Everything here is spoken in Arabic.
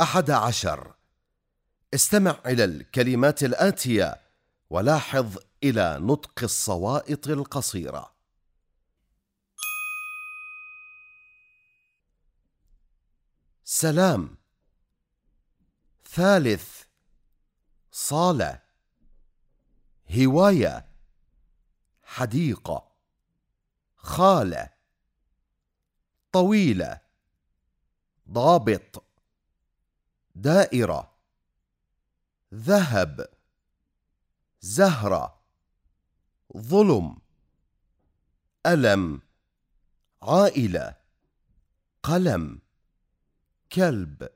أحد عشر. استمع إلى الكلمات الآتية ولاحظ إلى نطق الصوائط القصيرة. سلام. ثالث. صالة. هواية. حديقة. خالة. طويلة. ضابط. دائرة ذهب زهرة ظلم ألم عائلة قلم كلب.